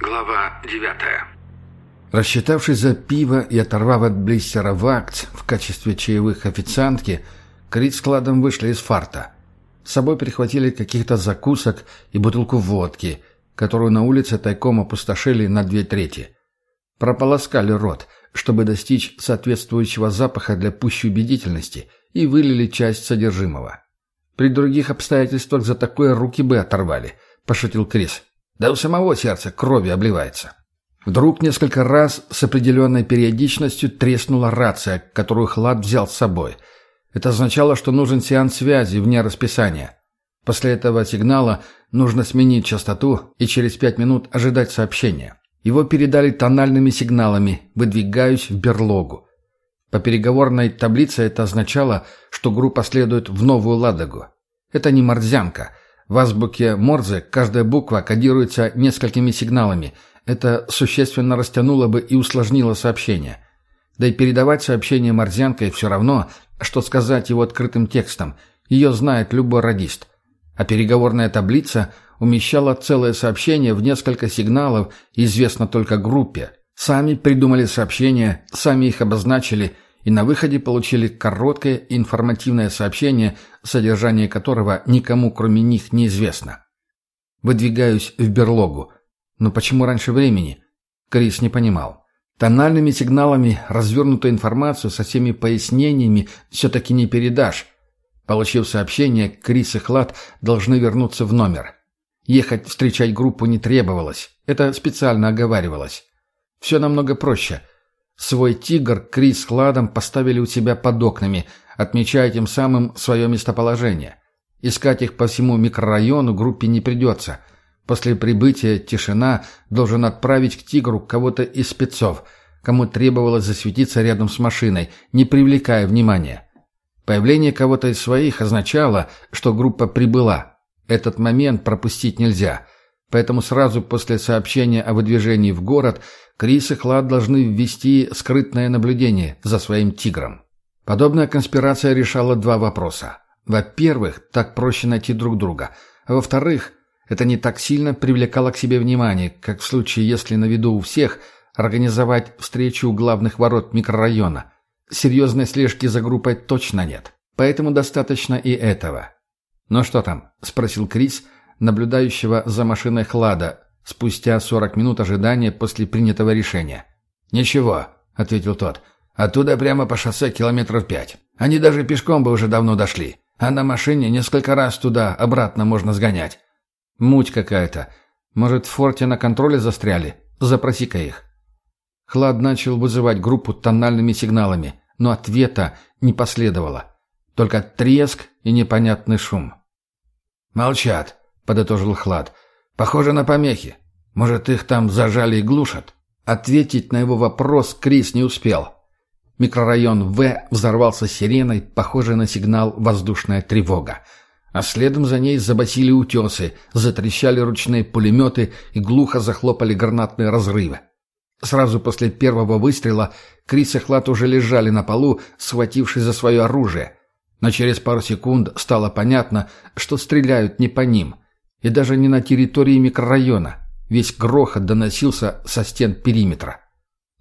Глава девятая. Рассчитавшись за пиво и оторвав от блистера вакт в качестве чаевых официантки, Крит с кладом вышли из фарта. С собой прихватили каких-то закусок и бутылку водки, которую на улице тайком опустошили на две трети. Прополоскали рот, чтобы достичь соответствующего запаха для пущей убедительности, и вылили часть содержимого. При других обстоятельствах за такое руки бы оторвали, пошутил Крис. Да у самого сердца крови обливается. Вдруг несколько раз с определенной периодичностью треснула рация, которую Хлад взял с собой. Это означало, что нужен сеанс связи вне расписания. После этого сигнала нужно сменить частоту и через пять минут ожидать сообщения. Его передали тональными сигналами «выдвигаюсь в берлогу». По переговорной таблице это означало, что группа следует в Новую Ладогу. Это не морзянка. В азбуке Морзе каждая буква кодируется несколькими сигналами – это существенно растянуло бы и усложнило сообщение. Да и передавать сообщение морзянкой все равно, что сказать его открытым текстом. Ее знает любой радист. А переговорная таблица умещала целое сообщение в несколько сигналов, известно только группе. Сами придумали сообщения, сами их обозначили и на выходе получили короткое информативное сообщение, содержание которого никому кроме них неизвестно. Выдвигаюсь в берлогу. Но почему раньше времени? Крис не понимал. Тональными сигналами развернутую информацию со всеми пояснениями все-таки не передашь. Получив сообщение, Крис и Хлад должны вернуться в номер. Ехать встречать группу не требовалось. Это специально оговаривалось. Все намного проще. Свой «Тигр» Крис с Хладом поставили у себя под окнами, отмечая тем самым свое местоположение. Искать их по всему микрорайону группе не придется – После прибытия «Тишина» должен отправить к «Тигру» кого-то из спецов, кому требовалось засветиться рядом с машиной, не привлекая внимания. Появление кого-то из своих означало, что группа прибыла. Этот момент пропустить нельзя. Поэтому сразу после сообщения о выдвижении в город Крис и Хлад должны ввести скрытное наблюдение за своим «Тигром». Подобная конспирация решала два вопроса. Во-первых, так проще найти друг друга. А во-вторых, это не так сильно привлекало к себе внимание, как в случае, если на виду у всех организовать встречу у главных ворот микрорайона. Серьезной слежки за группой точно нет. Поэтому достаточно и этого. «Ну что там?» – спросил Крис, наблюдающего за машиной Хлада, спустя 40 минут ожидания после принятого решения. «Ничего», – ответил тот. «Оттуда прямо по шоссе километров пять. Они даже пешком бы уже давно дошли. А на машине несколько раз туда-обратно можно сгонять. Муть какая-то. Может, в форте на контроле застряли? Запроси-ка их. Хлад начал вызывать группу тональными сигналами, но ответа не последовало. Только треск и непонятный шум. «Молчат», — подытожил Хлад. «Похоже на помехи. Может, их там зажали и глушат?» Ответить на его вопрос Крис не успел. Микрорайон В взорвался сиреной, похожей на сигнал «воздушная тревога» а следом за ней забасили утесы, затрещали ручные пулеметы и глухо захлопали гранатные разрывы. Сразу после первого выстрела Крис и Хлад уже лежали на полу, схватившись за свое оружие. Но через пару секунд стало понятно, что стреляют не по ним, и даже не на территории микрорайона. Весь грохот доносился со стен периметра.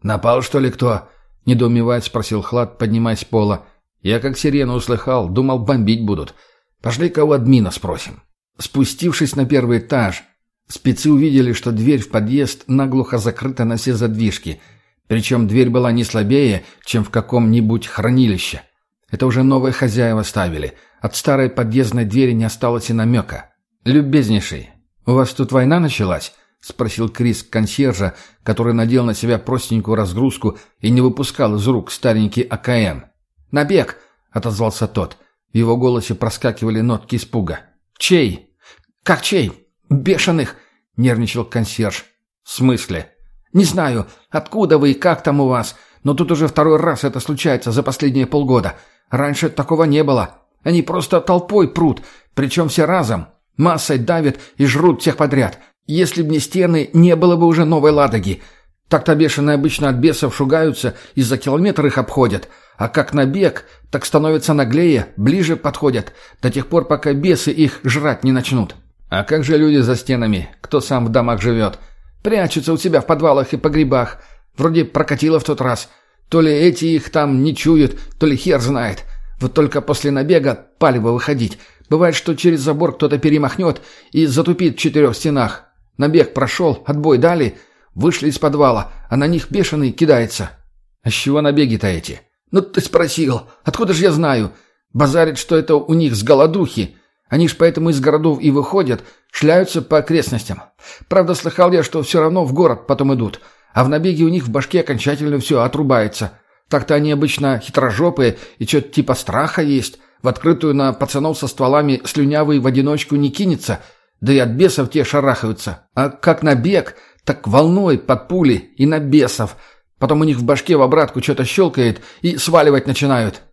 «Напал, что ли, кто?» — недоумевая спросил Хлад, поднимаясь с пола. «Я как сирену услыхал, думал, бомбить будут». Пошли-ка у админа спросим. Спустившись на первый этаж, спецы увидели, что дверь в подъезд наглухо закрыта на все задвижки. Причем дверь была не слабее, чем в каком-нибудь хранилище. Это уже новые хозяева ставили. От старой подъездной двери не осталось и намека. «Любезнейший, у вас тут война началась?» — спросил Крис консьержа, который надел на себя простенькую разгрузку и не выпускал из рук старенький АКМ. «Набег!» — отозвался тот. В его голосе проскакивали нотки испуга. «Чей? Как чей? Бешеных!» — нервничал консьерж. «В смысле?» «Не знаю, откуда вы и как там у вас, но тут уже второй раз это случается за последние полгода. Раньше такого не было. Они просто толпой прут, причем все разом. Массой давят и жрут всех подряд. Если б не стены, не было бы уже новой Ладоги. Так-то бешеные обычно от бесов шугаются и за километр их обходят. А как набег, так становятся наглее, ближе подходят, до тех пор, пока бесы их жрать не начнут. А как же люди за стенами, кто сам в домах живет? Прячутся у себя в подвалах и погребах. Вроде прокатило в тот раз. То ли эти их там не чуют, то ли хер знает. Вот только после набега палево выходить. Бывает, что через забор кто-то перемахнет и затупит в четырех стенах. Набег прошел, отбой дали, вышли из подвала, а на них бешеный кидается. А с чего набеги-то эти? Ну ты спросил, откуда же я знаю? Базарит, что это у них с голодухи. Они ж поэтому из городов и выходят, шляются по окрестностям. Правда, слыхал я, что все равно в город потом идут, а в набеге у них в башке окончательно все отрубается. Так-то они обычно хитрожопые и что-то типа страха есть. В открытую на пацанов со стволами слюнявый в одиночку не кинется, да и от бесов те шарахаются. А как набег, так волной под пули и на бесов. Потом у них в башке в обратку что-то щелкает и сваливать начинают.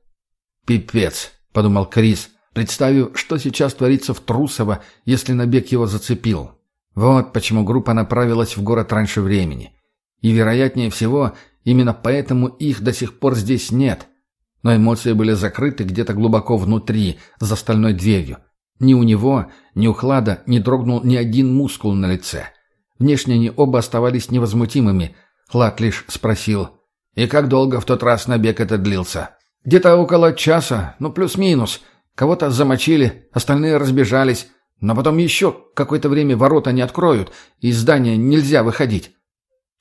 «Пипец», — подумал Крис, представив, что сейчас творится в Трусово, если набег его зацепил. Вот почему группа направилась в город раньше времени. И, вероятнее всего, Именно поэтому их до сих пор здесь нет. Но эмоции были закрыты где-то глубоко внутри, за стальной дверью. Ни у него, ни у Хлада не дрогнул ни один мускул на лице. Внешне они оба оставались невозмутимыми. Хлад лишь спросил, «И как долго в тот раз набег это длился?» «Где-то около часа, ну плюс-минус. Кого-то замочили, остальные разбежались. Но потом еще какое-то время ворота не откроют, и из здания нельзя выходить».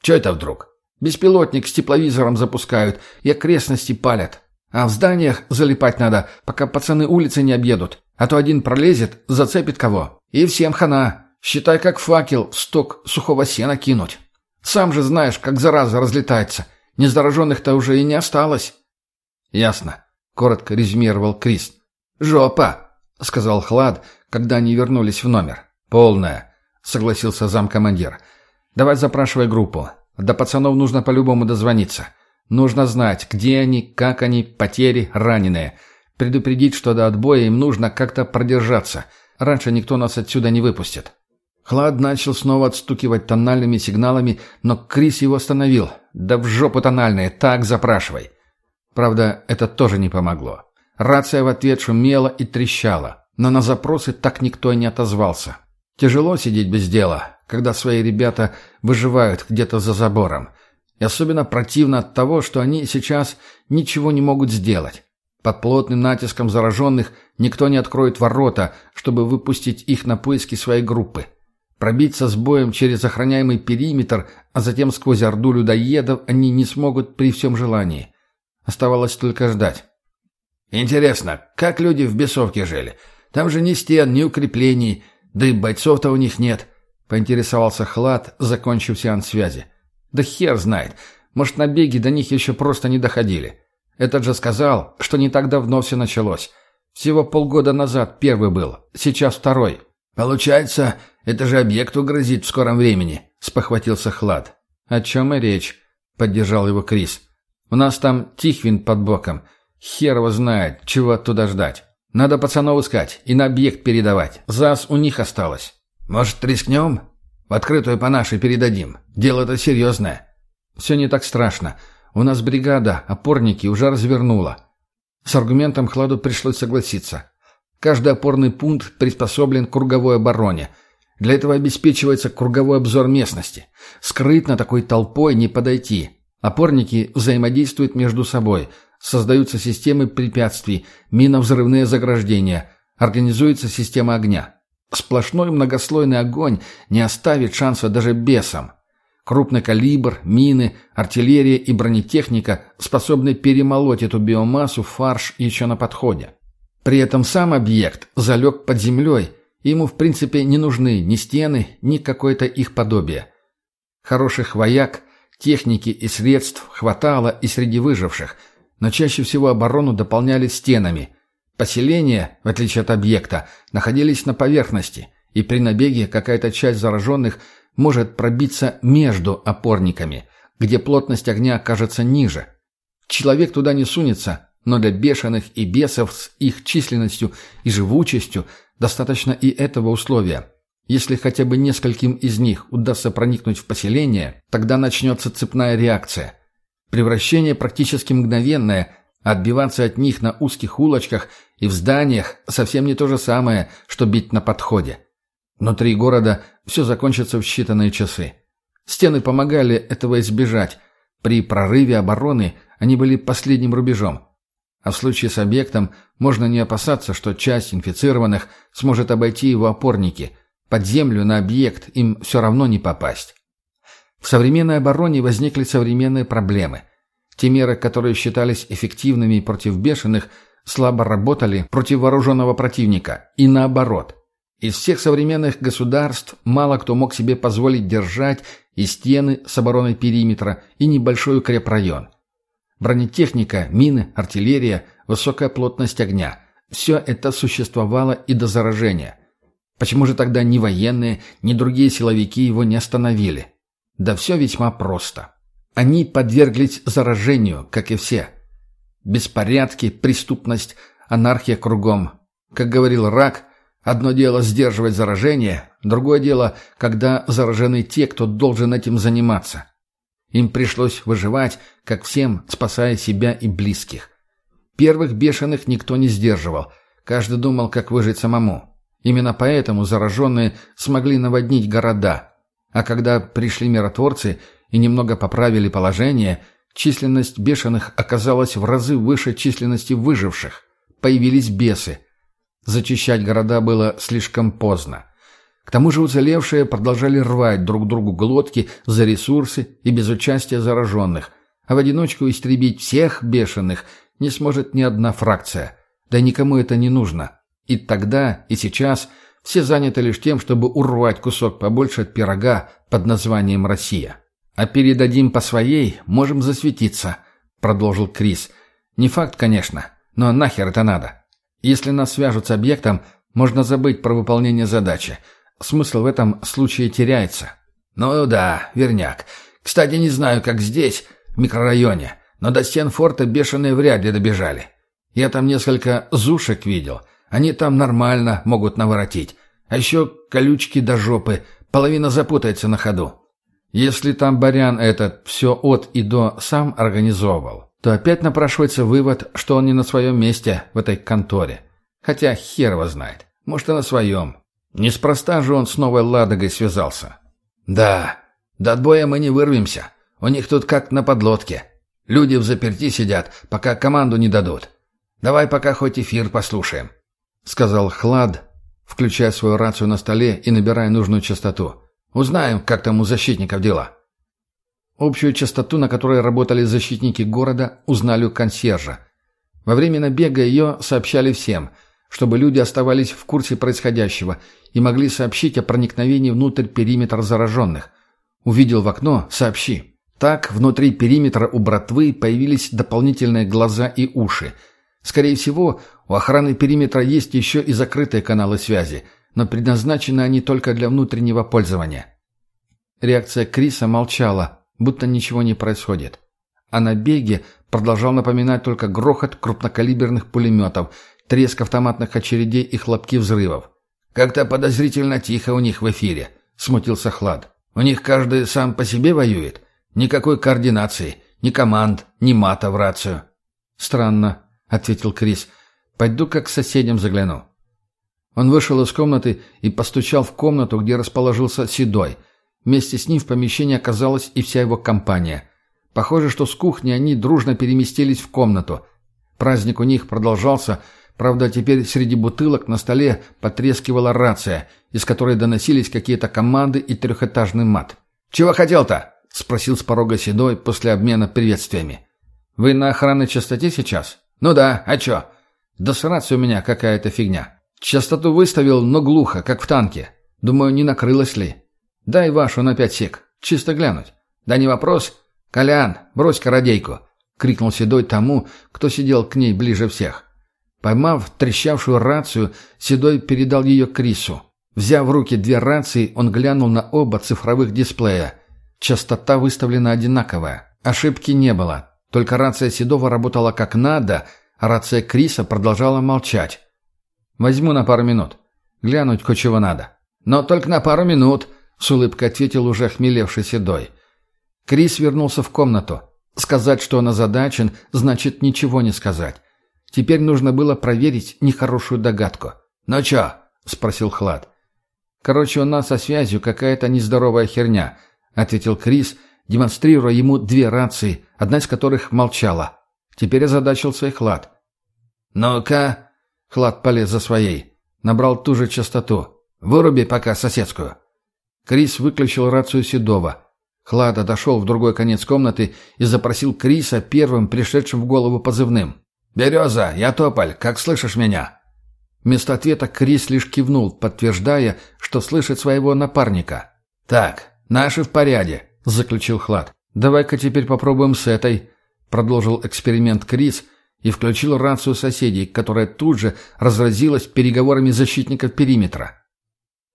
«Че это вдруг?» Беспилотник с тепловизором запускают и окрестности палят. А в зданиях залипать надо, пока пацаны улицы не объедут. А то один пролезет, зацепит кого. И всем хана. Считай, как факел в сток сухого сена кинуть. Сам же знаешь, как зараза разлетается. Незараженных-то уже и не осталось. Ясно. Коротко резюмировал Крис. «Жопа!» — сказал Хлад, когда они вернулись в номер. «Полная», — согласился замкомандир. «Давай запрашивай группу. До пацанов нужно по-любому дозвониться. Нужно знать, где они, как они, потери, раненые. Предупредить, что до отбоя им нужно как-то продержаться. Раньше никто нас отсюда не выпустит. Хлад начал снова отстукивать тональными сигналами, но Крис его остановил. «Да в жопу тональные, так запрашивай». Правда, это тоже не помогло. Рация в ответ шумела и трещала, но на запросы так никто и не отозвался. Тяжело сидеть без дела, когда свои ребята выживают где-то за забором. И особенно противно от того, что они сейчас ничего не могут сделать. Под плотным натиском зараженных никто не откроет ворота, чтобы выпустить их на поиски своей группы. Пробиться с боем через охраняемый периметр, а затем сквозь орду людоедов они не смогут при всем желании. Оставалось только ждать. «Интересно, как люди в бесовке жили? Там же ни стен, ни укреплений, да и бойцов-то у них нет поинтересовался Хлад, закончив сеанс связи. «Да хер знает. Может, набеги до них еще просто не доходили. Этот же сказал, что не так давно все началось. Всего полгода назад первый был, сейчас второй». «Получается, это же объекту грозит в скором времени», — спохватился Хлад. «О чем и речь?» — поддержал его Крис. «У нас там Тихвин под боком. Хер его знает, чего оттуда ждать. Надо пацанов искать и на объект передавать. ЗАС у них осталось». «Может, рискнем? В открытую по нашей передадим. Дело-то серьезное». «Все не так страшно. У нас бригада, опорники уже развернула». С аргументом Хладу пришлось согласиться. Каждый опорный пункт приспособлен к круговой обороне. Для этого обеспечивается круговой обзор местности. Скрытно такой толпой не подойти. Опорники взаимодействуют между собой. Создаются системы препятствий, минно-взрывные заграждения. Организуется система огня. Сплошной многослойный огонь не оставит шанса даже бесам. Крупный калибр, мины, артиллерия и бронетехника способны перемолоть эту биомассу в фарш еще на подходе. При этом сам объект залег под землей, и ему в принципе не нужны ни стены, ни какое-то их подобие. Хороших вояк, техники и средств хватало и среди выживших, но чаще всего оборону дополняли стенами – Поселения, в отличие от объекта, находились на поверхности, и при набеге какая-то часть зараженных может пробиться между опорниками, где плотность огня окажется ниже. Человек туда не сунется, но для бешеных и бесов с их численностью и живучестью достаточно и этого условия. Если хотя бы нескольким из них удастся проникнуть в поселение, тогда начнется цепная реакция. Превращение практически мгновенное – Отбиваться от них на узких улочках и в зданиях совсем не то же самое, что бить на подходе. Внутри города все закончится в считанные часы. Стены помогали этого избежать. При прорыве обороны они были последним рубежом. А в случае с объектом можно не опасаться, что часть инфицированных сможет обойти его опорники. Под землю на объект им все равно не попасть. В современной обороне возникли современные проблемы. Те меры, которые считались эффективными против бешеных, слабо работали против вооруженного противника. И наоборот. Из всех современных государств мало кто мог себе позволить держать и стены с обороной периметра, и небольшой укрепрайон. Бронетехника, мины, артиллерия, высокая плотность огня – все это существовало и до заражения. Почему же тогда ни военные, ни другие силовики его не остановили? Да все весьма просто. Они подверглись заражению, как и все. Беспорядки, преступность, анархия кругом. Как говорил Рак, одно дело сдерживать заражение, другое дело, когда заражены те, кто должен этим заниматься. Им пришлось выживать, как всем, спасая себя и близких. Первых бешеных никто не сдерживал, каждый думал, как выжить самому. Именно поэтому зараженные смогли наводнить города. А когда пришли миротворцы и немного поправили положение, численность бешеных оказалась в разы выше численности выживших. Появились бесы. Зачищать города было слишком поздно. К тому же уцелевшие продолжали рвать друг другу глотки за ресурсы и без участия зараженных, а в одиночку истребить всех бешеных не сможет ни одна фракция. Да никому это не нужно. И тогда, и сейчас все заняты лишь тем, чтобы урвать кусок побольше от пирога под названием «Россия». «А передадим по своей, можем засветиться», — продолжил Крис. «Не факт, конечно, но нахер это надо? Если нас свяжут с объектом, можно забыть про выполнение задачи. Смысл в этом случае теряется. Ну да, верняк. Кстати, не знаю, как здесь, в микрорайоне, но до стен форта бешеные вряд ли добежали. Я там несколько зушек видел. Они там нормально могут наворотить. А еще колючки до жопы. Половина запутается на ходу. Если там Барян этот все от и до сам организовывал, то опять напрашивается вывод, что он не на своем месте в этой конторе. Хотя хер его знает. Может, и на своем. Неспроста же он с новой Ладогой связался. Да, до отбоя мы не вырвемся. У них тут как на подлодке. Люди в заперти сидят, пока команду не дадут. Давай пока хоть эфир послушаем», — сказал Хлад, включая свою рацию на столе и набирая нужную частоту. «Узнаем, как там у защитников дела». Общую частоту, на которой работали защитники города, узнали у консьержа. Во время набега ее сообщали всем, чтобы люди оставались в курсе происходящего и могли сообщить о проникновении внутрь периметра зараженных. Увидел в окно – сообщи. Так, внутри периметра у братвы появились дополнительные глаза и уши. Скорее всего, у охраны периметра есть еще и закрытые каналы связи, но предназначены они только для внутреннего пользования. Реакция Криса молчала, будто ничего не происходит. А на беге продолжал напоминать только грохот крупнокалиберных пулеметов, треск автоматных очередей и хлопки взрывов. «Как-то подозрительно тихо у них в эфире», — смутился Хлад. «У них каждый сам по себе воюет. Никакой координации, ни команд, ни мата в рацию». «Странно», — ответил Крис. «Пойду-ка к соседям загляну». Он вышел из комнаты и постучал в комнату, где расположился Седой. Вместе с ним в помещении оказалась и вся его компания. Похоже, что с кухни они дружно переместились в комнату. Праздник у них продолжался, — Правда, теперь среди бутылок на столе потрескивала рация, из которой доносились какие-то команды и трехэтажный мат. «Чего хотел-то?» — спросил с порога Седой после обмена приветствиями. «Вы на охранной частоте сейчас?» «Ну да, а чё?» «Да с у меня какая-то фигня. Частоту выставил, но глухо, как в танке. Думаю, не накрылась ли. Дай вашу на пять сек. Чисто глянуть». «Да не вопрос. Колян, брось кородейку!» — крикнул Седой тому, кто сидел к ней ближе всех. Поймав трещавшую рацию, Седой передал ее Крису. Взяв в руки две рации, он глянул на оба цифровых дисплея. Частота выставлена одинаковая. Ошибки не было. Только рация Седова работала как надо, а рация Криса продолжала молчать. «Возьму на пару минут. Глянуть кое-чего надо». «Но только на пару минут», — с улыбкой ответил уже хмелевший Седой. Крис вернулся в комнату. Сказать, что он озадачен, значит ничего не сказать. Теперь нужно было проверить нехорошую догадку. «Ну чё?» — спросил Хлад. «Короче, у нас со связью какая-то нездоровая херня. — ответил Крис, демонстрируя ему две рации, одна из которых молчала. Теперь озадачился и Хлад. «Ну-ка!» — Хлад полез за своей. Набрал ту же частоту. «Выруби пока соседскую». Крис выключил рацию Седова. Хлад отошел в другой конец комнаты и запросил Криса первым пришедшим в голову позывным. «Береза, я Тополь, как слышишь меня?» Вместо ответа Крис лишь кивнул, подтверждая, что слышит своего напарника. «Так, наши в порядке», — заключил Хлад. «Давай-ка теперь попробуем с этой», — продолжил эксперимент Крис и включил рацию соседей, которая тут же разразилась переговорами защитников периметра.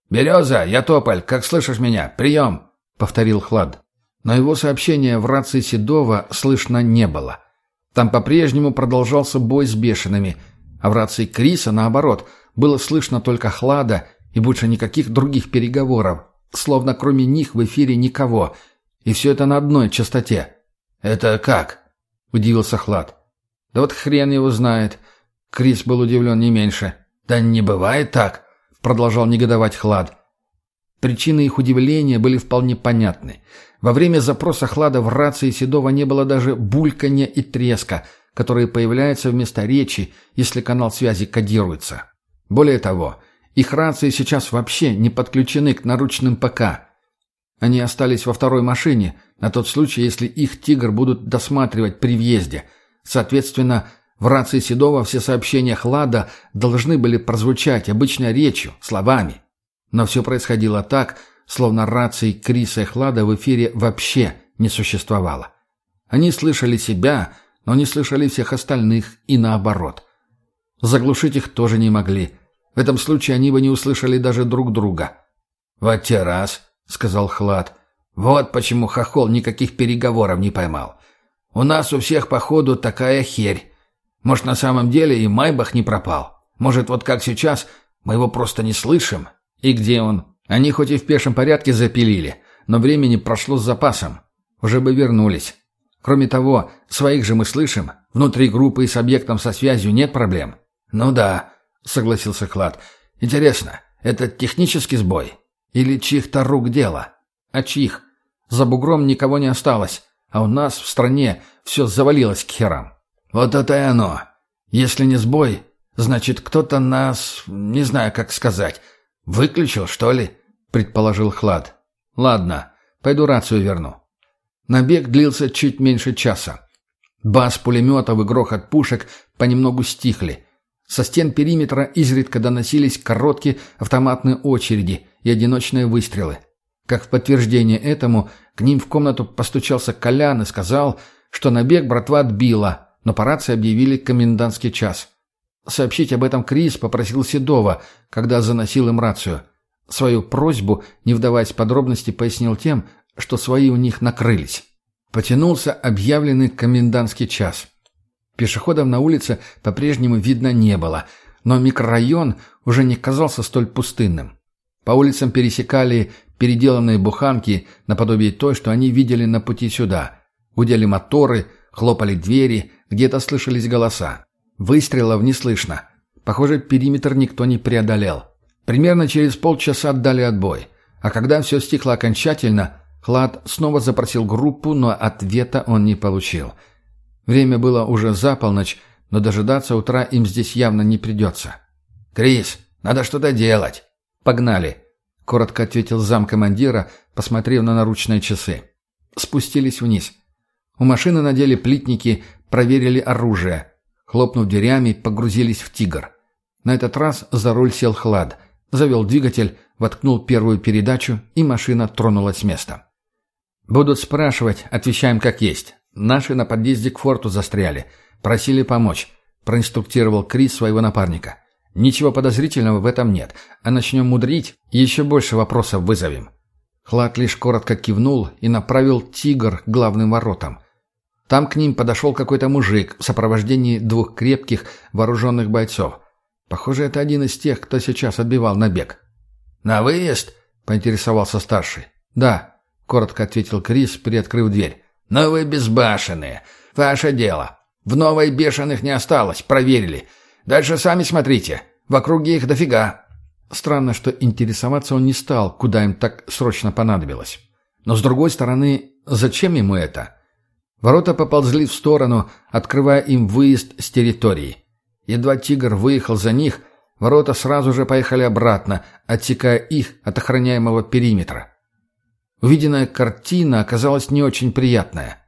«Береза, я Тополь, как слышишь меня? Прием!» — повторил Хлад. Но его сообщения в рации Седова слышно не было. Там по-прежнему продолжался бой с бешеными, а в рации Криса, наоборот, было слышно только Хлада и больше никаких других переговоров, словно кроме них в эфире никого, и все это на одной частоте. «Это как?» — удивился Хлад. «Да вот хрен его знает». Крис был удивлен не меньше. «Да не бывает так!» — продолжал негодовать Хлад. Причины их удивления были вполне понятны. Во время запроса Хлада в рации Седова не было даже бульканья и треска, которые появляются вместо речи, если канал связи кодируется. Более того, их рации сейчас вообще не подключены к наручным ПК. Они остались во второй машине, на тот случай, если их «Тигр» будут досматривать при въезде. Соответственно, в рации Седова все сообщения Хлада должны были прозвучать обычной речью, словами. Но все происходило так, словно рации Криса и Хлада в эфире вообще не существовало. Они слышали себя, но не слышали всех остальных и наоборот. Заглушить их тоже не могли. В этом случае они бы не услышали даже друг друга. «Вот те раз», — сказал Хлад. «Вот почему Хохол никаких переговоров не поймал. У нас у всех, походу, такая херь. Может, на самом деле и Майбах не пропал. Может, вот как сейчас, мы его просто не слышим, «И где он?» Они хоть и в пешем порядке запилили, но времени прошло с запасом. Уже бы вернулись. Кроме того, своих же мы слышим. Внутри группы и с объектом со связью нет проблем. «Ну да», — согласился Клад. «Интересно, это технический сбой? Или чьих-то рук дело?» «А чьих? За бугром никого не осталось, а у нас в стране все завалилось к херам». «Вот это и оно. Если не сбой, значит, кто-то нас... не знаю, как сказать...» «Выключил, что ли?» — предположил Хлад. «Ладно, пойду рацию верну». Набег длился чуть меньше часа. Бас пулеметов и грохот пушек понемногу стихли. Со стен периметра изредка доносились короткие автоматные очереди и одиночные выстрелы. Как в подтверждение этому, к ним в комнату постучался Колян и сказал, что набег братва отбила, но по рации объявили комендантский час. Сообщить об этом Крис попросил Седова, когда заносил им рацию. Свою просьбу, не вдаваясь в подробности, пояснил тем, что свои у них накрылись. Потянулся объявленный комендантский час. Пешеходов на улице по-прежнему видно не было, но микрорайон уже не казался столь пустынным. По улицам пересекали переделанные буханки наподобие той, что они видели на пути сюда. Гудели моторы, хлопали двери, где-то слышались голоса. Выстрелов не слышно. Похоже, периметр никто не преодолел. Примерно через полчаса отдали отбой. А когда все стихло окончательно, Хлад снова запросил группу, но ответа он не получил. Время было уже за полночь, но дожидаться утра им здесь явно не придется. «Крис, надо что-то делать!» «Погнали!» — коротко ответил замкомандира, посмотрев на наручные часы. Спустились вниз. У машины надели плитники, проверили оружие — Хлопнув дверями, погрузились в «Тигр». На этот раз за руль сел Хлад, завел двигатель, воткнул первую передачу, и машина тронулась с места. «Будут спрашивать, отвечаем как есть. Наши на подъезде к форту застряли. Просили помочь», — проинструктировал Крис своего напарника. «Ничего подозрительного в этом нет. А начнем мудрить, еще больше вопросов вызовем». Хлад лишь коротко кивнул и направил «Тигр» к главным воротам. Там к ним подошел какой-то мужик в сопровождении двух крепких вооруженных бойцов. Похоже, это один из тех, кто сейчас отбивал набег. «На выезд?» — поинтересовался старший. «Да», — коротко ответил Крис, приоткрыв дверь. «Но вы безбашенные. Ваше дело. В новой бешеных не осталось, проверили. Дальше сами смотрите. В округе их дофига». Странно, что интересоваться он не стал, куда им так срочно понадобилось. Но с другой стороны, зачем ему это? Ворота поползли в сторону, открывая им выезд с территории. Едва «Тигр» выехал за них, ворота сразу же поехали обратно, отсекая их от охраняемого периметра. Увиденная картина оказалась не очень приятная.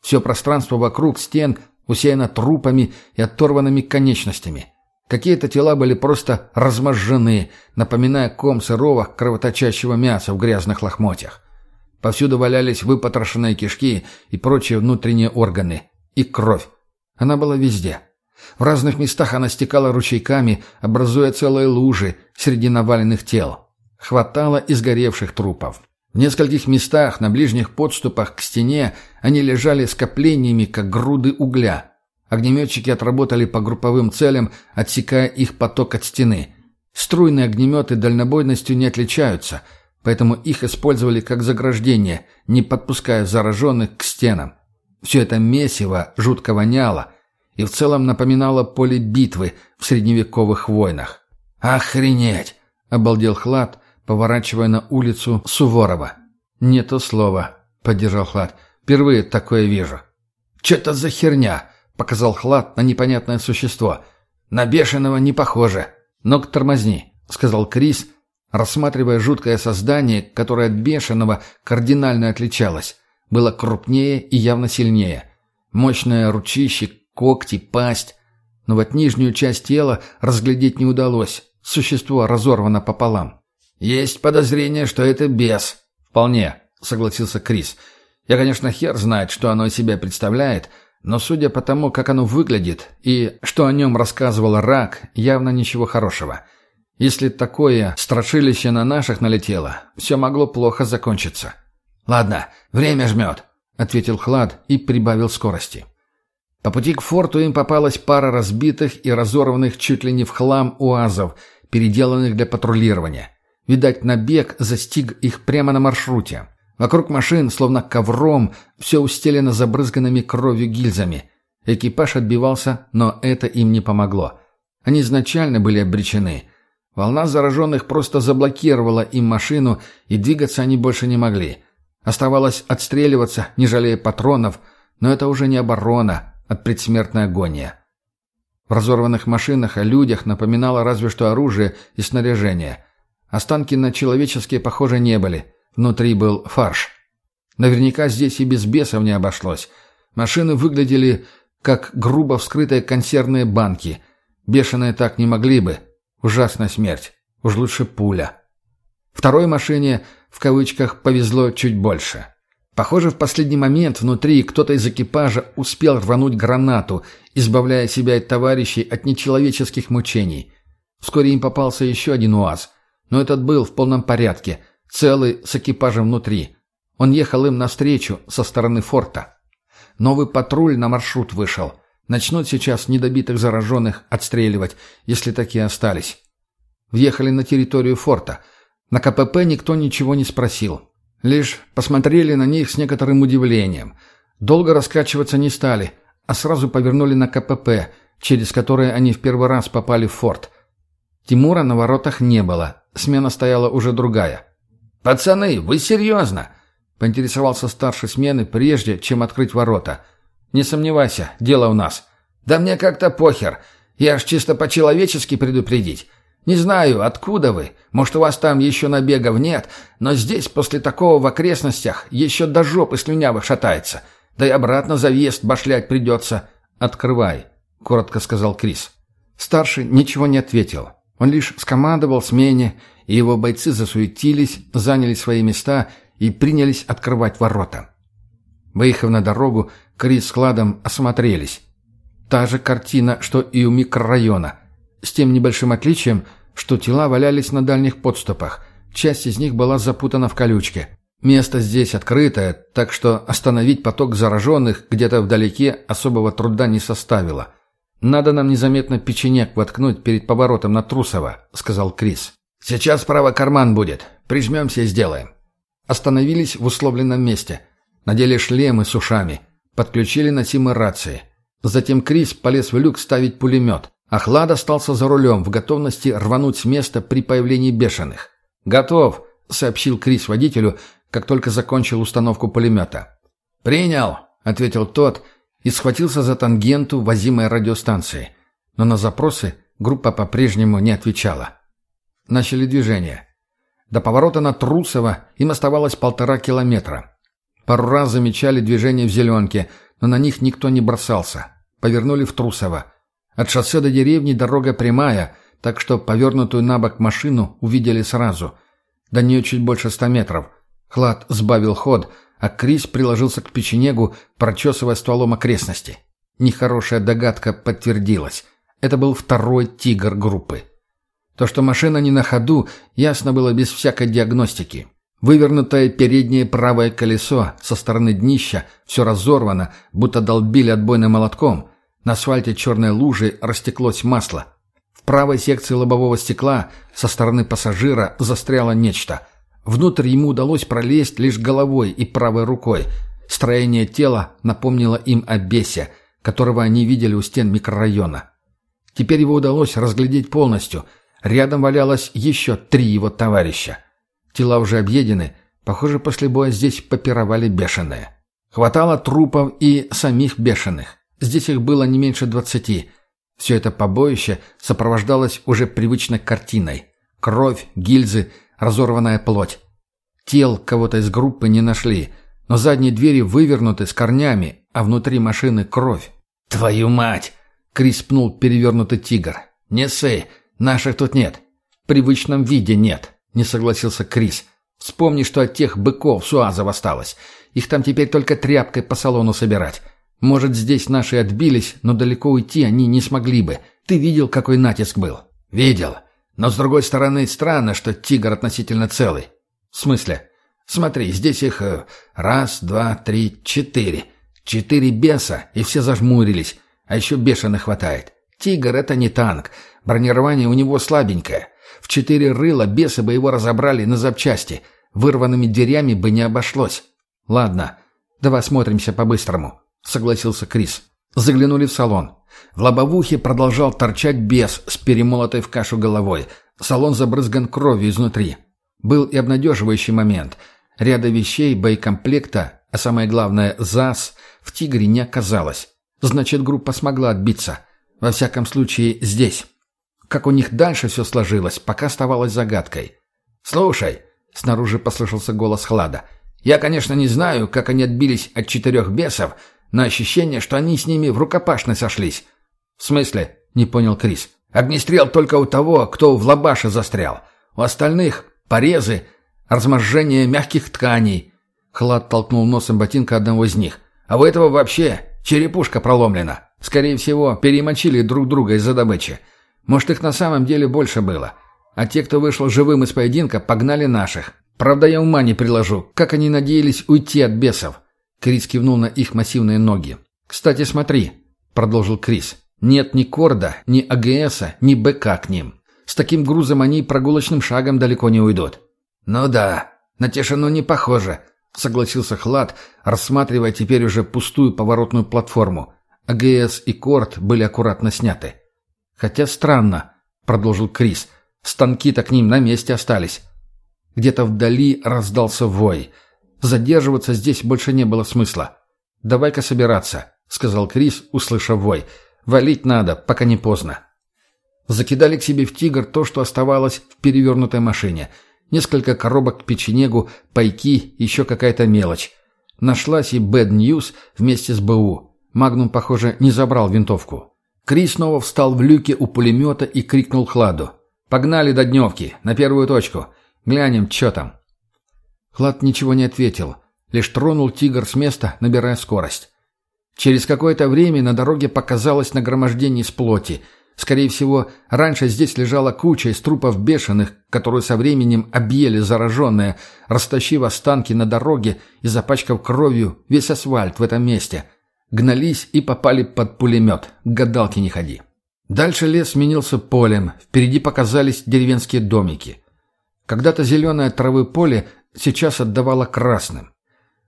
Все пространство вокруг стен усеяно трупами и оторванными конечностями. Какие-то тела были просто разможжены, напоминая ком сырого кровоточащего мяса в грязных лохмотьях. Повсюду валялись выпотрошенные кишки и прочие внутренние органы. И кровь. Она была везде. В разных местах она стекала ручейками, образуя целые лужи среди наваленных тел. Хватало изгоревших трупов. В нескольких местах на ближних подступах к стене они лежали скоплениями, как груды угля. Огнеметчики отработали по групповым целям, отсекая их поток от стены. Струйные огнеметы дальнобойностью не отличаются, поэтому их использовали как заграждение, не подпуская зараженных к стенам. Все это месиво жутко воняло и в целом напоминало поле битвы в средневековых войнах. «Охренеть!» — обалдел Хлад, поворачивая на улицу Суворова. «Не то слово», — поддержал Хлад. «Впервые такое вижу». «Че это за херня?» — показал Хлад на непонятное существо. «На бешеного не похоже». «Ну-ка, тормозни», — сказал Крис, рассматривая жуткое создание, которое от бешеного кардинально отличалось. Было крупнее и явно сильнее. Мощное ручище, когти, пасть. Но вот нижнюю часть тела разглядеть не удалось. Существо разорвано пополам. «Есть подозрение, что это бес». «Вполне», — согласился Крис. «Я, конечно, хер знает, что оно из себя представляет, но судя по тому, как оно выглядит и что о нем рассказывал Рак, явно ничего хорошего. Если такое страшилище на наших налетело, все могло плохо закончиться». «Ладно, время жмет», — ответил Хлад и прибавил скорости. По пути к форту им попалась пара разбитых и разорванных чуть ли не в хлам уазов, переделанных для патрулирования. Видать, набег застиг их прямо на маршруте. Вокруг машин, словно ковром, все устелено забрызганными кровью гильзами. Экипаж отбивался, но это им не помогло. Они изначально были обречены. Волна зараженных просто заблокировала им машину, и двигаться они больше не могли. Оставалось отстреливаться, не жалея патронов, но это уже не оборона, а предсмертная агония. В разорванных машинах о людях напоминало разве что оружие и снаряжение. Останки на человеческие, похоже, не были. Внутри был фарш. Наверняка здесь и без бесов не обошлось. Машины выглядели как грубо вскрытые консервные банки. Бешеные так не могли бы. Ужасная смерть. Уж лучше пуля. Второй машине, в кавычках, повезло чуть больше. Похоже, в последний момент внутри кто-то из экипажа успел рвануть гранату, избавляя себя от товарищей от нечеловеческих мучений. Вскоре им попался еще один УАЗ. Но этот был в полном порядке, целый с экипажем внутри. Он ехал им навстречу со стороны форта. Новый патруль на маршрут вышел. Начнут сейчас недобитых зараженных отстреливать, если такие остались. Въехали на территорию форта. На КПП никто ничего не спросил. Лишь посмотрели на них с некоторым удивлением. Долго раскачиваться не стали, а сразу повернули на КПП, через которое они в первый раз попали в форт. Тимура на воротах не было, Смена стояла уже другая. «Пацаны, вы серьезно?» — поинтересовался старший смены, прежде чем открыть ворота. «Не сомневайся, дело у нас». «Да мне как-то похер. Я ж чисто по-человечески предупредить. Не знаю, откуда вы. Может, у вас там еще набегов нет, но здесь после такого в окрестностях еще до жопы слюнявых шатается. Да и обратно за въезд башлять придется». «Открывай», — коротко сказал Крис. Старший ничего не ответил. Он лишь скомандовал смене, и его бойцы засуетились, заняли свои места и принялись открывать ворота. Выехав на дорогу, Крис с Кладом осмотрелись. Та же картина, что и у микрорайона, с тем небольшим отличием, что тела валялись на дальних подступах, часть из них была запутана в колючке. Место здесь открытое, так что остановить поток зараженных где-то вдалеке особого труда не составило. «Надо нам незаметно печенек воткнуть перед поворотом на Трусово», — сказал Крис. «Сейчас справа карман будет. Прижмемся и сделаем». Остановились в условленном месте. Надели шлемы с ушами. Подключили носимые рации. Затем Крис полез в люк ставить пулемет. Ахлад остался за рулем в готовности рвануть с места при появлении бешеных. «Готов», — сообщил Крис водителю, как только закончил установку пулемета. «Принял!» — ответил тот и схватился за тангенту возимой радиостанции. Но на запросы группа по-прежнему не отвечала. Начали движение. До поворота на Трусово им оставалось полтора километра. Пару раз замечали движение в зеленке, но на них никто не бросался. Повернули в Трусово. От шоссе до деревни дорога прямая, так что повернутую на бок машину увидели сразу. До нее чуть больше ста метров. Хлад сбавил ход, а Крис приложился к печенегу, прочесывая стволом окрестности. Нехорошая догадка подтвердилась. Это был второй «Тигр» группы. То, что машина не на ходу, ясно было без всякой диагностики. Вывернутое переднее правое колесо со стороны днища все разорвано, будто долбили отбойным молотком. На асфальте черной лужи растеклось масло. В правой секции лобового стекла со стороны пассажира застряло нечто. Внутрь ему удалось пролезть лишь головой и правой рукой. Строение тела напомнило им о бесе, которого они видели у стен микрорайона. Теперь его удалось разглядеть полностью. Рядом валялось еще три его товарища. Тела уже объедены. Похоже, после боя здесь попировали бешеные. Хватало трупов и самих бешеных. Здесь их было не меньше двадцати. Все это побоище сопровождалось уже привычной картиной. Кровь, гильзы, разорванная плоть. Тел кого-то из группы не нашли, но задние двери вывернуты с корнями, а внутри машины кровь. «Твою мать!» — Крис пнул перевернутый тигр. «Не ссы, наших тут нет. В привычном виде нет не согласился Крис. «Вспомни, что от тех быков Суазов осталось. Их там теперь только тряпкой по салону собирать. Может, здесь наши отбились, но далеко уйти они не смогли бы. Ты видел, какой натиск был?» «Видел. Но, с другой стороны, странно, что тигр относительно целый». «В смысле?» «Смотри, здесь их э, раз, два, три, четыре. Четыре беса, и все зажмурились. А еще бешеных хватает. Тигр — это не танк. Бронирование у него слабенькое. В четыре рыла бесы бы его разобрали на запчасти. Вырванными дверями бы не обошлось. «Ладно, давай смотримся по-быстрому», — согласился Крис. Заглянули в салон. В лобовухе продолжал торчать бес с перемолотой в кашу головой. Салон забрызган кровью изнутри. Был и обнадеживающий момент. Ряда вещей, боекомплекта, а самое главное, ЗАС, в «Тигре» не оказалось. Значит, группа смогла отбиться. Во всяком случае, здесь. Как у них дальше все сложилось, пока оставалось загадкой. «Слушай», — снаружи послышался голос Хлада, — «я, конечно, не знаю, как они отбились от четырех бесов, но ощущение, что они с ними в рукопашной сошлись». «В смысле?» — не понял Крис. «Огнестрел только у того, кто в лабаше застрял. У остальных — порезы, разможжение мягких тканей». Хлад толкнул носом ботинка одного из них. «А у этого вообще черепушка проломлена. Скорее всего, перемочили друг друга из-за добычи. Может, их на самом деле больше было. А те, кто вышел живым из поединка, погнали наших. Правда, я ума не приложу, как они надеялись уйти от бесов. Крис кивнул на их массивные ноги. «Кстати, смотри», — продолжил Крис. «Нет ни Корда, ни АГСа, ни БК к ним. С таким грузом они прогулочным шагом далеко не уйдут». «Ну да, на тишину не похоже», — согласился Хлад, рассматривая теперь уже пустую поворотную платформу. АГС и Корд были аккуратно сняты. «Хотя странно», — продолжил Крис. «Станки-то к ним на месте остались». Где-то вдали раздался вой. Задерживаться здесь больше не было смысла. «Давай-ка собираться», — сказал Крис, услышав вой. «Валить надо, пока не поздно». Закидали к себе в «Тигр» то, что оставалось в перевернутой машине. Несколько коробок к печенегу, пайки, еще какая-то мелочь. Нашлась и Bad News вместе с БУ. Магнум, похоже, не забрал винтовку. Крис снова встал в люке у пулемета и крикнул Хладу. «Погнали до дневки, на первую точку. Глянем, что там». Хлад ничего не ответил, лишь тронул «Тигр» с места, набирая скорость. Через какое-то время на дороге показалось нагромождение из плоти. Скорее всего, раньше здесь лежала куча из трупов бешеных, которую со временем объели зараженные, растащив останки на дороге и запачкав кровью весь асфальт в этом месте – Гнались и попали под пулемет. Гадалки не ходи. Дальше лес сменился полем. Впереди показались деревенские домики. Когда-то зеленое травы поле сейчас отдавало красным.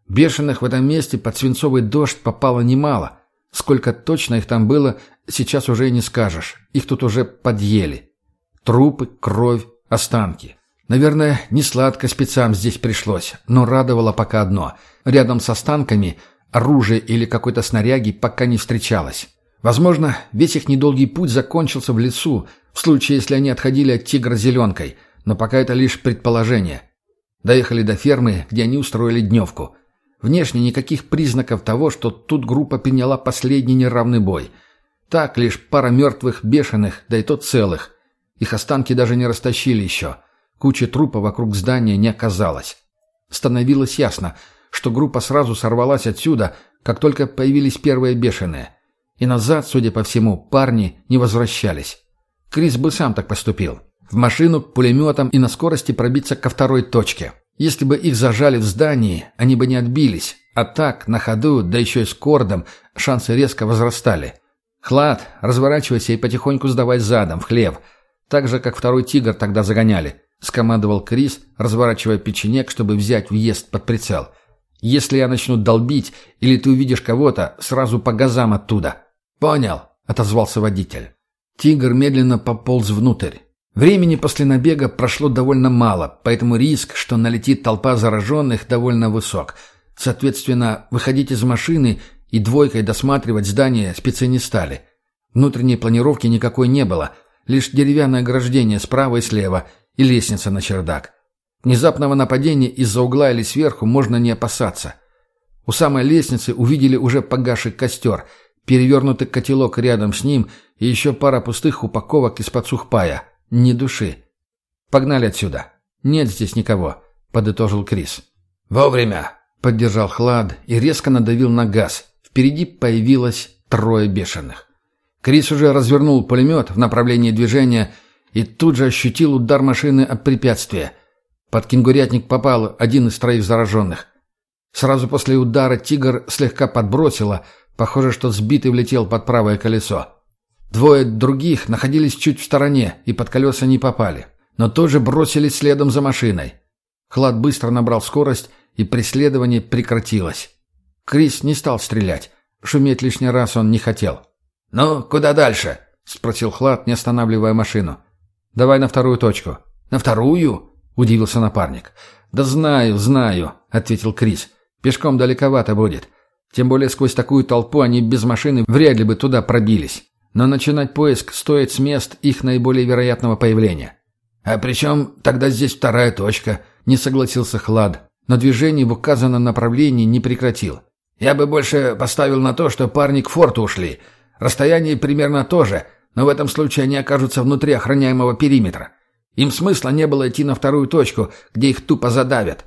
Бешеных в этом месте под свинцовый дождь попало немало. Сколько точно их там было, сейчас уже и не скажешь. Их тут уже подъели. Трупы, кровь, останки. Наверное, не сладко спецам здесь пришлось, но радовало пока одно. Рядом с останками оружие или какой-то снаряги пока не встречалось. Возможно, весь их недолгий путь закончился в лесу, в случае, если они отходили от тигра зеленкой, но пока это лишь предположение. Доехали до фермы, где они устроили дневку. Внешне никаких признаков того, что тут группа приняла последний неравный бой. Так, лишь пара мертвых бешеных, да и то целых. Их останки даже не растащили еще – Кучи трупа вокруг здания не оказалось. Становилось ясно, что группа сразу сорвалась отсюда, как только появились первые бешеные. И назад, судя по всему, парни не возвращались. Крис бы сам так поступил. В машину, пулеметом и на скорости пробиться ко второй точке. Если бы их зажали в здании, они бы не отбились. А так, на ходу, да еще и с кордом, шансы резко возрастали. «Хлад, разворачивайся и потихоньку сдавай задом, в хлев. Так же, как второй тигр тогда загоняли. — скомандовал Крис, разворачивая печенек, чтобы взять въезд под прицел. «Если я начну долбить, или ты увидишь кого-то, сразу по газам оттуда». «Понял», — отозвался водитель. Тигр медленно пополз внутрь. Времени после набега прошло довольно мало, поэтому риск, что налетит толпа зараженных, довольно высок. Соответственно, выходить из машины и двойкой досматривать здание спецы не стали. Внутренней планировки никакой не было, лишь деревянное ограждение справа и слева — и лестница на чердак. Внезапного нападения из-за угла или сверху можно не опасаться. У самой лестницы увидели уже погасший костер, перевернутый котелок рядом с ним и еще пара пустых упаковок из-под сухпая. Ни души. «Погнали отсюда. Нет здесь никого», — подытожил Крис. «Вовремя», — поддержал Хлад и резко надавил на газ. Впереди появилось трое бешеных. Крис уже развернул пулемет в направлении движения — и тут же ощутил удар машины от препятствия. Под кенгурятник попал один из троих зараженных. Сразу после удара «Тигр» слегка подбросило, похоже, что сбитый влетел под правое колесо. Двое других находились чуть в стороне и под колеса не попали, но тоже бросились следом за машиной. Хлад быстро набрал скорость, и преследование прекратилось. Крис не стал стрелять. Шуметь лишний раз он не хотел. «Ну, куда дальше?» — спросил Хлад, не останавливая машину. «Давай на вторую точку». «На вторую?» — удивился напарник. «Да знаю, знаю», — ответил Крис. «Пешком далековато будет. Тем более сквозь такую толпу они без машины вряд ли бы туда пробились. Но начинать поиск стоит с мест их наиболее вероятного появления». «А при чем тогда здесь вторая точка?» — не согласился Хлад. Но движение в указанном направлении не прекратил. «Я бы больше поставил на то, что парни к форту ушли. Расстояние примерно то же, но в этом случае они окажутся внутри охраняемого периметра. Им смысла не было идти на вторую точку, где их тупо задавят.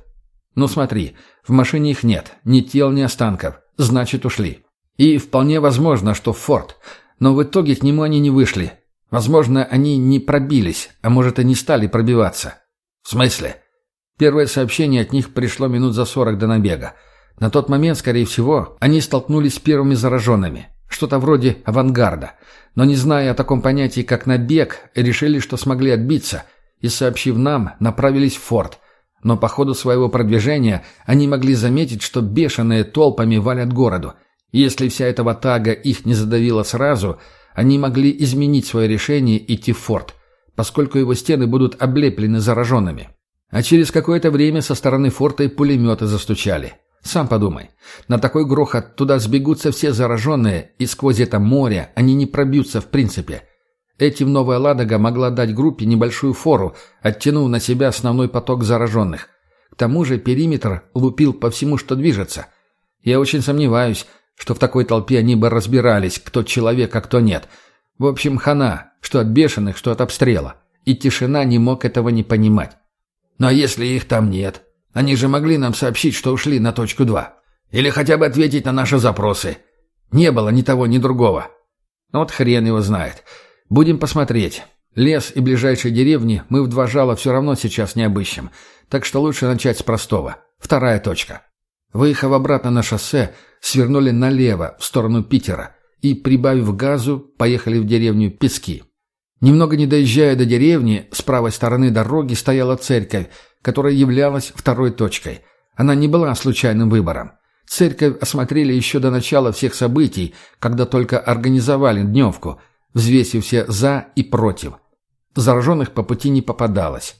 Ну смотри, в машине их нет, ни тел, ни останков. Значит, ушли. И вполне возможно, что в форт. Но в итоге к нему они не вышли. Возможно, они не пробились, а может, и не стали пробиваться. В смысле? Первое сообщение от них пришло минут за сорок до набега. На тот момент, скорее всего, они столкнулись с первыми зараженными. Что-то вроде авангарда но не зная о таком понятии, как набег, решили, что смогли отбиться, и, сообщив нам, направились в форт. Но по ходу своего продвижения они могли заметить, что бешеные толпами валят городу. Если вся эта ватага их не задавила сразу, они могли изменить свое решение идти в форт, поскольку его стены будут облеплены зараженными. А через какое-то время со стороны форта и пулеметы застучали. Сам подумай. На такой грохот туда сбегутся все зараженные, и сквозь это море они не пробьются в принципе. Этим Новая Ладога могла дать группе небольшую фору, оттянув на себя основной поток зараженных. К тому же периметр лупил по всему, что движется. Я очень сомневаюсь, что в такой толпе они бы разбирались, кто человек, а кто нет. В общем, хана, что от бешеных, что от обстрела. И тишина не мог этого не понимать. Но если их там нет, они же могли нам сообщить, что ушли на точку 2. Или хотя бы ответить на наши запросы. Не было ни того, ни другого. Ну вот хрен его знает. Будем посмотреть. Лес и ближайшие деревни мы в два жала все равно сейчас не обыщем. Так что лучше начать с простого. Вторая точка. Выехав обратно на шоссе, свернули налево, в сторону Питера, и, прибавив газу, поехали в деревню Пески. Немного не доезжая до деревни, с правой стороны дороги стояла церковь, которая являлась второй точкой. Она не была случайным выбором. Церковь осмотрели еще до начала всех событий, когда только организовали дневку, взвесив все «за» и «против». Зараженных по пути не попадалось.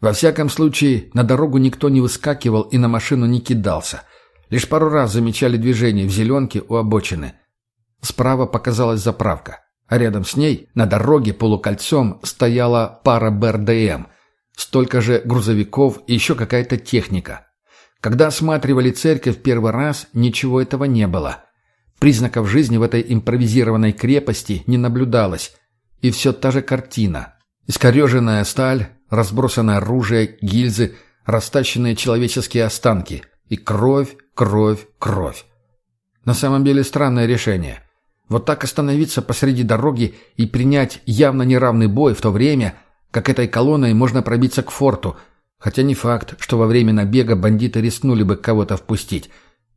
Во всяком случае, на дорогу никто не выскакивал и на машину не кидался. Лишь пару раз замечали движение в зеленке у обочины. Справа показалась заправка, а рядом с ней, на дороге полукольцом, стояла пара БРДМ, столько же грузовиков и еще какая-то техника. Когда осматривали церковь первый раз, ничего этого не было. Признаков жизни в этой импровизированной крепости не наблюдалось. И все та же картина. Искореженная сталь, разбросанное оружие, гильзы, растащенные человеческие останки. И кровь, кровь, кровь. На самом деле странное решение. Вот так остановиться посреди дороги и принять явно неравный бой в то время, как этой колонной можно пробиться к форту, хотя не факт, что во время набега бандиты рискнули бы кого-то впустить.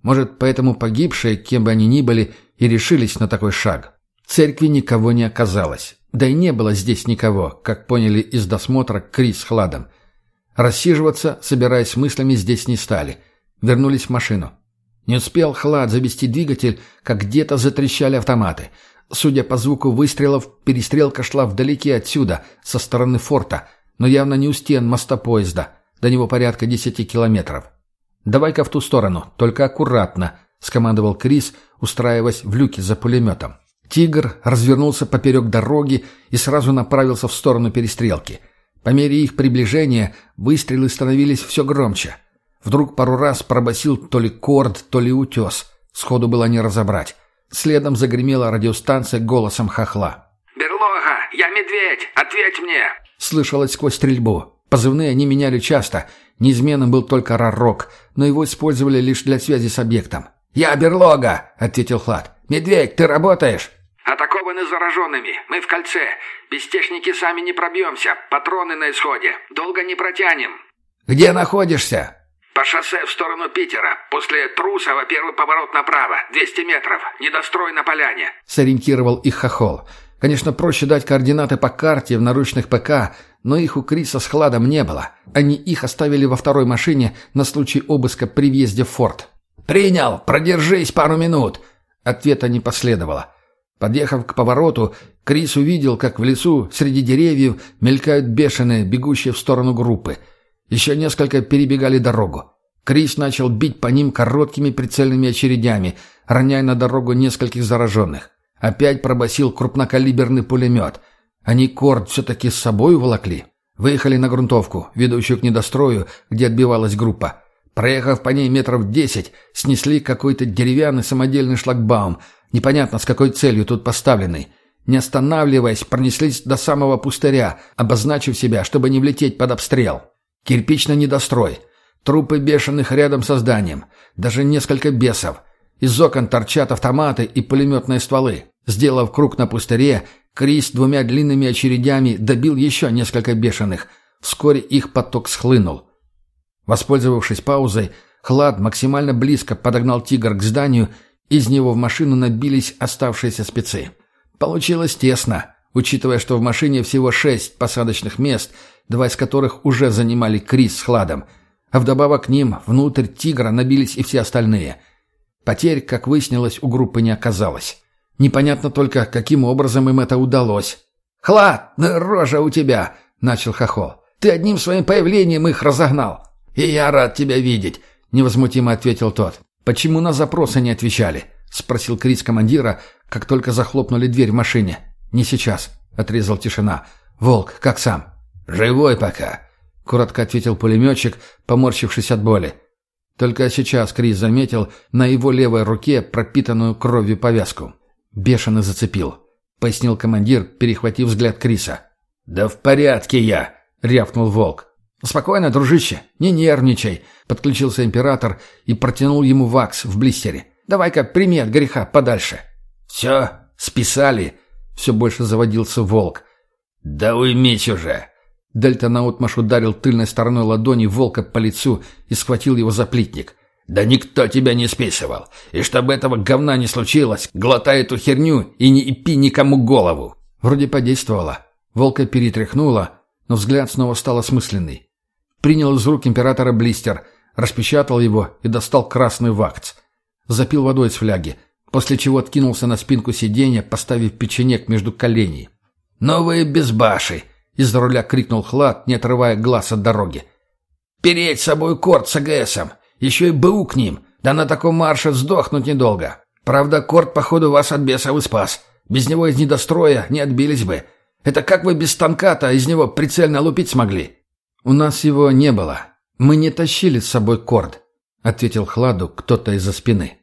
Может, поэтому погибшие, кем бы они ни были, и решились на такой шаг. Церкви никого не оказалось. Да и не было здесь никого, как поняли из досмотра Крис с Хладом. Рассиживаться, собираясь мыслями, здесь не стали. Вернулись в машину. Не успел Хлад завести двигатель, как где-то затрещали автоматы. Судя по звуку выстрелов, перестрелка шла вдалеке отсюда, со стороны форта, но явно не у стен моста поезда. До него порядка десяти километров. «Давай-ка в ту сторону, только аккуратно», — скомандовал Крис, устраиваясь в люке за пулеметом. «Тигр» развернулся поперек дороги и сразу направился в сторону перестрелки. По мере их приближения выстрелы становились все громче. Вдруг пару раз пробасил то ли корд, то ли утес. Сходу было не разобрать. Следом загремела радиостанция голосом хохла. «Берлога, я медведь! Ответь мне!» Слышалось сквозь стрельбу. Позывные они меняли часто. Неизменным был только Рарок, но его использовали лишь для связи с объектом. «Я Берлога!» — ответил Хлад. «Медведь, ты работаешь?» «Атакованы зараженными. Мы в кольце. Без техники сами не пробьемся. Патроны на исходе. Долго не протянем». «Где находишься?» «По шоссе в сторону Питера. После Трусова первый поворот направо. 200 метров. Недострой на поляне», — сориентировал их Хохол. Конечно, проще дать координаты по карте в наручных ПК, но их у Криса с хладом не было. Они их оставили во второй машине на случай обыска при въезде в форт. «Принял! Продержись пару минут!» Ответа не последовало. Подъехав к повороту, Крис увидел, как в лесу среди деревьев мелькают бешеные, бегущие в сторону группы — еще несколько перебегали дорогу. Крис начал бить по ним короткими прицельными очередями, роняя на дорогу нескольких зараженных. Опять пробасил крупнокалиберный пулемет. Они корд все-таки с собой уволокли. Выехали на грунтовку, ведущую к недострою, где отбивалась группа. Проехав по ней метров десять, снесли какой-то деревянный самодельный шлагбаум, непонятно с какой целью тут поставленный. Не останавливаясь, пронеслись до самого пустыря, обозначив себя, чтобы не влететь под обстрел. Кирпичный недострой. Трупы бешеных рядом со зданием. Даже несколько бесов. Из окон торчат автоматы и пулеметные стволы. Сделав круг на пустыре, Крис двумя длинными очередями добил еще несколько бешеных. Вскоре их поток схлынул. Воспользовавшись паузой, Хлад максимально близко подогнал «Тигр» к зданию, из него в машину набились оставшиеся спецы. Получилось тесно, учитывая, что в машине всего шесть посадочных мест – два из которых уже занимали Крис с Хладом, а вдобавок к ним внутрь «Тигра» набились и все остальные. Потерь, как выяснилось, у группы не оказалось. Непонятно только, каким образом им это удалось. «Хлад, рожа у тебя!» — начал Хохол. «Ты одним своим появлением их разогнал!» «И я рад тебя видеть!» — невозмутимо ответил тот. «Почему на запросы не отвечали?» — спросил Крис командира, как только захлопнули дверь в машине. «Не сейчас», — отрезал тишина. «Волк, как сам?» «Живой пока», — коротко ответил пулеметчик, поморщившись от боли. Только сейчас Крис заметил на его левой руке пропитанную кровью повязку. «Бешено зацепил», — пояснил командир, перехватив взгляд Криса. «Да в порядке я», — рявкнул Волк. «Спокойно, дружище, не нервничай», — подключился император и протянул ему вакс в блистере. «Давай-ка прими от греха подальше». «Все, списали», — все больше заводился Волк. «Да уймись уже», Дельта наотмашь ударил тыльной стороной ладони волка по лицу и схватил его за плитник. «Да никто тебя не списывал. И чтобы этого говна не случилось, глотай эту херню и не пи никому голову». Вроде подействовало. Волка перетряхнуло, но взгляд снова стал осмысленный. Принял из рук императора блистер, распечатал его и достал красный вакц. Запил водой из фляги, после чего откинулся на спинку сиденья, поставив печенек между коленей. «Новые безбаши!» — из-за руля крикнул Хлад, не отрывая глаз от дороги. «Переть с собой корт с АГСом! Еще и БУ к ним! Да на таком марше сдохнуть недолго! Правда, корт, походу, вас от бесов и спас. Без него из недостроя не отбились бы. Это как вы без станка-то из него прицельно лупить смогли?» «У нас его не было. Мы не тащили с собой корд», — ответил Хладу кто-то из-за спины.